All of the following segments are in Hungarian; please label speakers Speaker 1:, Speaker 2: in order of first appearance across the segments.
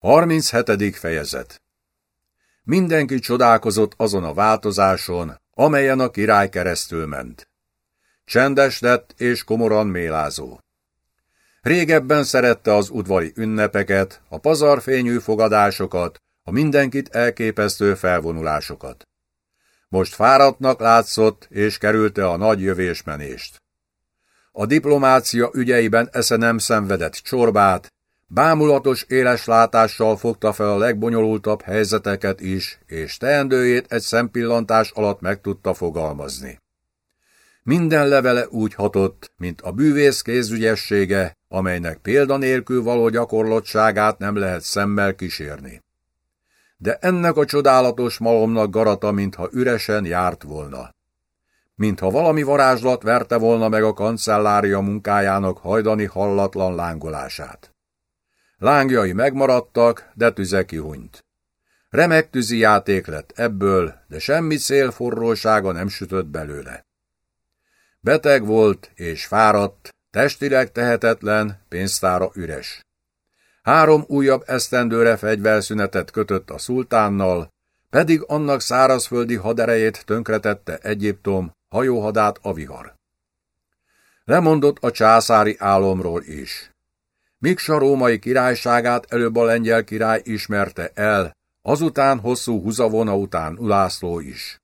Speaker 1: 37. fejezet Mindenki csodálkozott azon a változáson, amelyen a király keresztül ment. Csendes lett és komoran mélázó. Régebben szerette az udvari ünnepeket, a pazarfényű fogadásokat, a mindenkit elképesztő felvonulásokat. Most fáradtnak látszott, és kerülte a nagy jövésmenést. A diplomácia ügyeiben esze nem szenvedett csorbát, Bámulatos éles látással fogta fel a legbonyolultabb helyzeteket is, és teendőjét egy szempillantás alatt meg tudta fogalmazni. Minden levele úgy hatott, mint a bűvész kézügyessége, amelynek példanélkül való gyakorlottságát nem lehet szemmel kísérni. De ennek a csodálatos malomnak garata, mintha üresen járt volna. Mintha valami varázslat verte volna meg a kancellária munkájának hajdani hallatlan lángolását. Lángjai megmaradtak, de tüze kihunyt. Remek tűzi játék lett ebből, de semmi szélforrósága nem sütött belőle. Beteg volt és fáradt, testileg tehetetlen, pénztára üres. Három újabb esztendőre fegyverszünetet kötött a szultánnal, pedig annak szárazföldi haderejét tönkretette Egyiptom, hajóhadát a vihar. Lemondott a császári álomról is. Miksa római királyságát előbb a lengyel király ismerte el, azután hosszú húzavona után Ulászló is.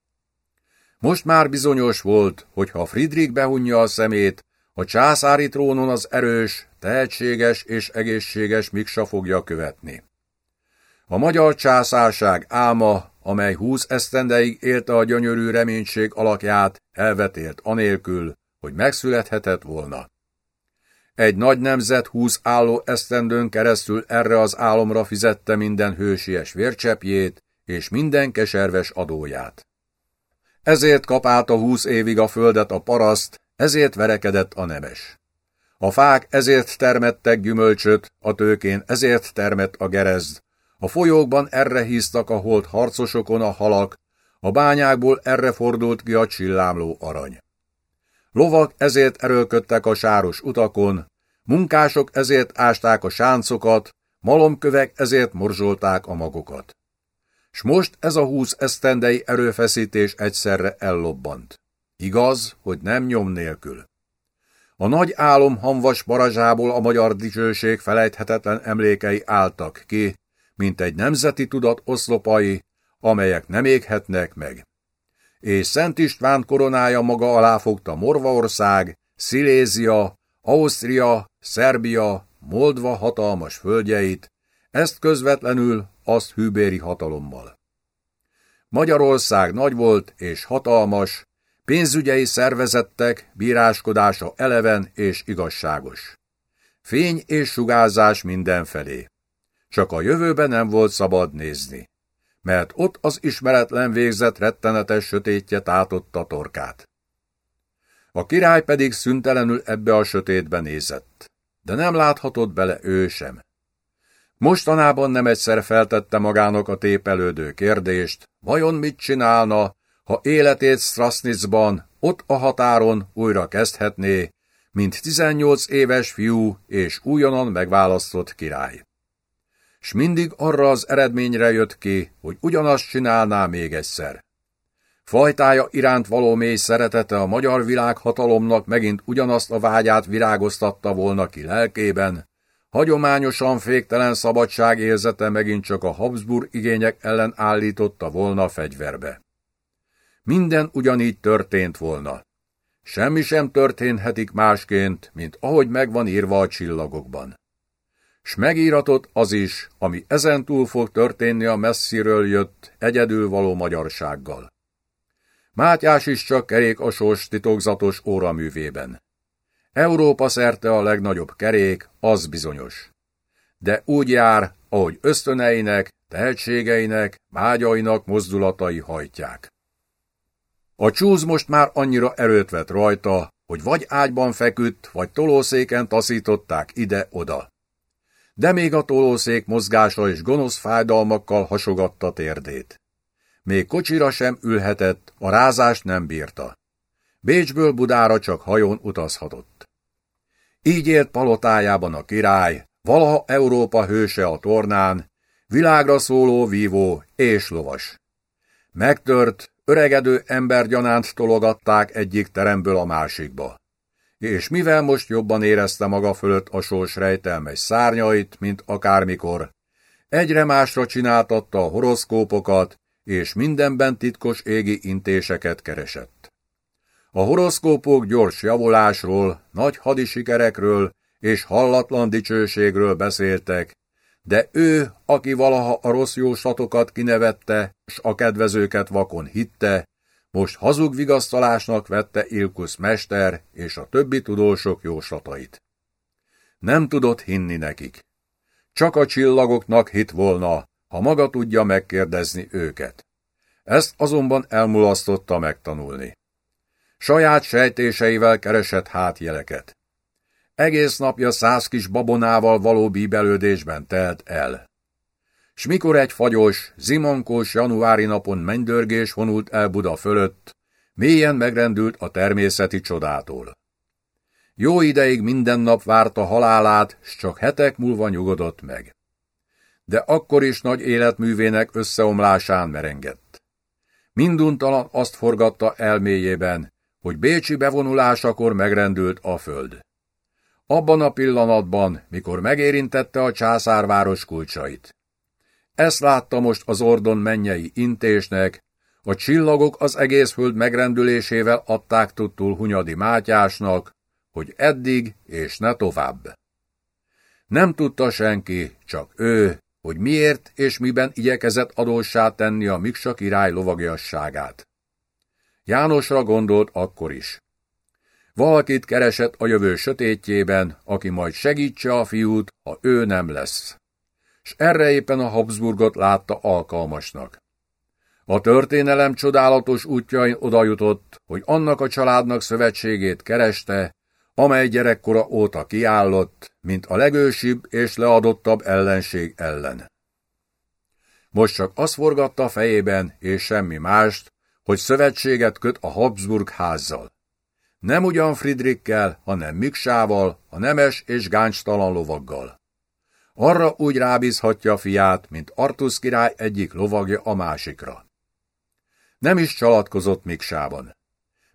Speaker 1: Most már bizonyos volt, hogy ha Friedrich behunja a szemét, a császári trónon az erős, tehetséges és egészséges Miksa fogja követni. A magyar császárság álma, amely húsz esztendeig élte a gyönyörű reménység alakját, elvetélt anélkül, hogy megszülethetett volna. Egy nagy nemzet húsz álló esztendőn keresztül erre az álomra fizette minden hősies vércsepjét és minden keserves adóját. Ezért kapálta húsz évig a földet a paraszt, ezért verekedett a nemes. A fák ezért termettek gyümölcsöt, a tőkén ezért termett a gerezd, a folyókban erre híztak a holt harcosokon a halak, a bányákból erre fordult ki a csillámló arany. Lovak ezért erőlködtek a sáros utakon, munkások ezért ásták a sáncokat, malomkövek ezért morzsolták a magokat. S most ez a húsz esztendei erőfeszítés egyszerre ellobbant. Igaz, hogy nem nyom nélkül. A nagy álom hamvas barazsából a magyar dicsőség felejthetetlen emlékei álltak ki, mint egy nemzeti tudat oszlopai, amelyek nem éghetnek meg és Szent István koronája maga alá fogta Morvaország, Szilézia, Ausztria, Szerbia, Moldva hatalmas földjeit, ezt közvetlenül, azt hűbéri hatalommal. Magyarország nagy volt és hatalmas, pénzügyei szervezettek, bíráskodása eleven és igazságos. Fény és sugárzás mindenfelé. Csak a jövőben nem volt szabad nézni mert ott az ismeretlen végzet rettenetes sötétje tátotta torkát. A király pedig szüntelenül ebbe a sötétbe nézett, de nem láthatott bele ő sem. Mostanában nem egyszer feltette magának a tépelődő kérdést, vajon mit csinálna, ha életét Strasnicban, ott a határon újra kezdhetné, mint 18 éves fiú és újonnan megválasztott király s mindig arra az eredményre jött ki, hogy ugyanazt csinálná még egyszer. Fajtája iránt való mély szeretete a magyar világhatalomnak megint ugyanazt a vágyát virágoztatta volna ki lelkében, hagyományosan féktelen szabadság érzete megint csak a Habsburg igények ellen állította volna fegyverbe. Minden ugyanígy történt volna. Semmi sem történhetik másként, mint ahogy megvan írva a csillagokban s megíratott az is, ami ezentúl fog történni a messziről jött, egyedül való magyarsággal. Mátyás is csak kerék a sors titokzatos óraművében. Európa szerte a legnagyobb kerék, az bizonyos. De úgy jár, ahogy ösztöneinek, tehetségeinek, vágyainak mozdulatai hajtják. A csúz most már annyira erőt vett rajta, hogy vagy ágyban feküdt, vagy tolószéken taszították ide-oda de még a tolószék mozgása és gonosz fájdalmakkal hasogatta térdét. Még kocsira sem ülhetett, a rázást nem bírta. Bécsből Budára csak hajón utazhatott. Így élt palotájában a király, valaha Európa hőse a tornán, Világra szóló vívó és lovas. Megtört, öregedő embergyanánt tologatták egyik teremből a másikba. És mivel most jobban érezte maga fölött a sors rejtelmes szárnyait, mint akármikor, egyre másra csináltatta a horoszkópokat, és mindenben titkos égi intéseket keresett. A horoszkópok gyors javulásról, nagy hadisikerekről és hallatlan dicsőségről beszéltek, de ő, aki valaha a rossz jóslatokat kinevette, s a kedvezőket vakon hitte, most hazug vigasztalásnak vette Ilkusz mester és a többi tudósok jóslatait. Nem tudott hinni nekik. Csak a csillagoknak hit volna, ha maga tudja megkérdezni őket. Ezt azonban elmulasztotta megtanulni. Saját sejtéseivel keresett hátjeleket. Egész napja száz kis babonával való bíbelődésben telt el. S mikor egy fagyos, zimankós januári napon mennydörgés vonult el Buda fölött, mélyen megrendült a természeti csodától. Jó ideig minden nap várta halálát, s csak hetek múlva nyugodott meg. De akkor is nagy életművének összeomlásán merengett. Minduntalan azt forgatta elméjében, hogy Bécsi bevonulásakor megrendült a föld. Abban a pillanatban, mikor megérintette a császárváros kulcsait. Ezt látta most az ordon mennyei intésnek, a csillagok az egész föld megrendülésével adták tudtul Hunyadi Mátyásnak, hogy eddig és ne tovább. Nem tudta senki, csak ő, hogy miért és miben igyekezett adóssá tenni a Miksa király lovagiasságát. Jánosra gondolt akkor is. Valakit keresett a jövő sötétjében, aki majd segítse a fiút, ha ő nem lesz. S erre éppen a Habsburgot látta alkalmasnak. A történelem csodálatos útjain odajutott, hogy annak a családnak szövetségét kereste, amely gyerekkora óta kiállott, mint a legősibb és leadottabb ellenség ellen. Most csak azt forgatta fejében, és semmi mást, hogy szövetséget köt a Habsburg házzal. Nem ugyan Friedrichkel, hanem Miksával, a nemes és gáncstalan lovaggal. Arra úgy rábízhatja a fiát, mint Artusz király egyik lovagja a másikra. Nem is csalatkozott Miksában.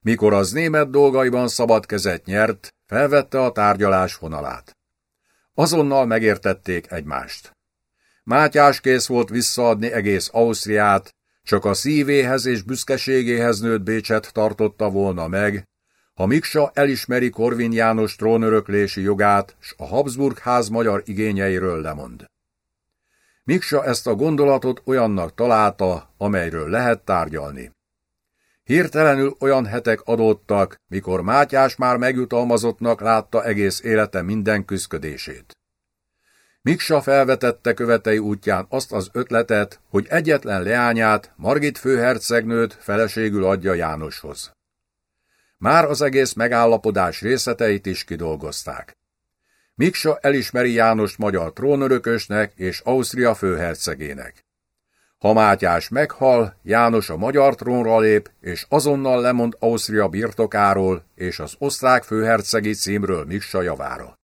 Speaker 1: Mikor az német dolgaiban szabad kezet nyert, felvette a tárgyalás vonalát. Azonnal megértették egymást. Mátyás kész volt visszaadni egész Ausztriát, csak a szívéhez és büszkeségéhez nőtt Bécset tartotta volna meg, ha Miksa elismeri Korvin János trónöröklési jogát, s a Habsburg ház magyar igényeiről lemond. Miksa ezt a gondolatot olyannak találta, amelyről lehet tárgyalni. Hirtelenül olyan hetek adottak, mikor Mátyás már megjutalmazottnak látta egész élete minden küszködését. Miksa felvetette követei útján azt az ötletet, hogy egyetlen leányát, Margit főhercegnőt feleségül adja Jánoshoz. Már az egész megállapodás részleteit is kidolgozták. Miksa elismeri Jánost magyar trónörökösnek és Ausztria főhercegének. Ha Mátyás meghal, János a magyar trónra lép, és azonnal lemond Ausztria birtokáról és az osztrák főhercegi címről Miksa javára.